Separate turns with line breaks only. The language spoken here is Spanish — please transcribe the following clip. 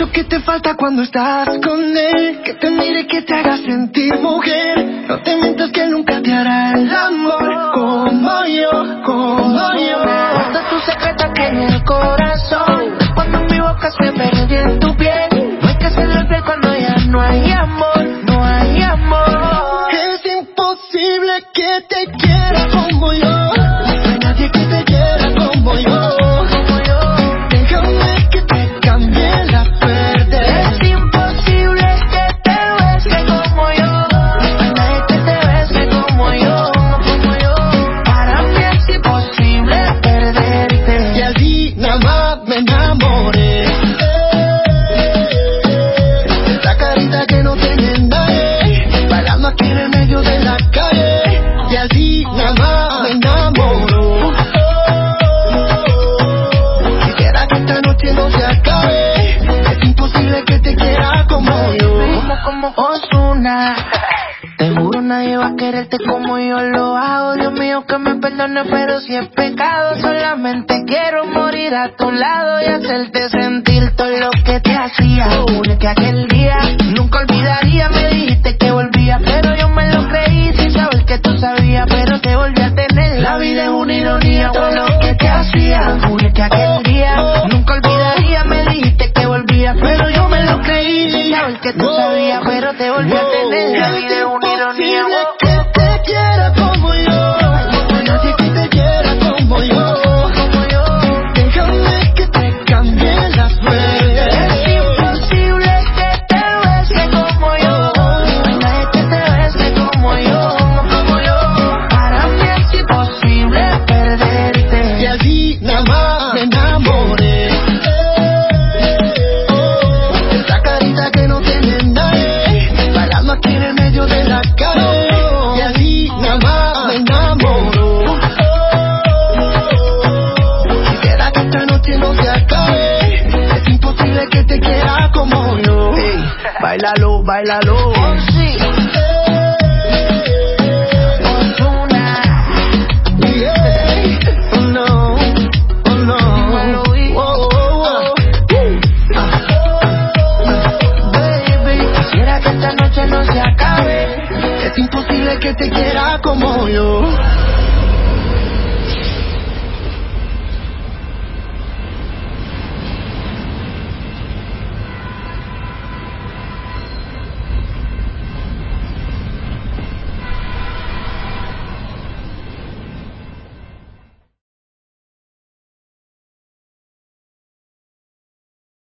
lo que te falta cuando estás con él. Que te mire, que te haga sentir mujer. No te mientas que nunca te hará el amor como yo, como yo.
Guarda tu secreto aquí en el corazón. Cuando mi boca se perdí en tu piel. No hay que bien cuando ya no hay amor, no hay amor.
Es imposible que te quiera
Ozuna. Te juro nadie va a quererte como yo lo hago. Dios mío que me perdone, pero si es pecado, solamente quiero morir a tu lado y hacerte sentir todo lo que te hacía. Juro que aquel día nunca olvidaría. Me dijiste que volvía, pero yo me lo creí sin saber que tú sabías, pero te volví a tener. La vida es una ironía, todo lo que te hacía. Juro que aquel día te volví que esta noche no se acabe.
Es imposible que te quiera como yo.